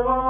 أكرم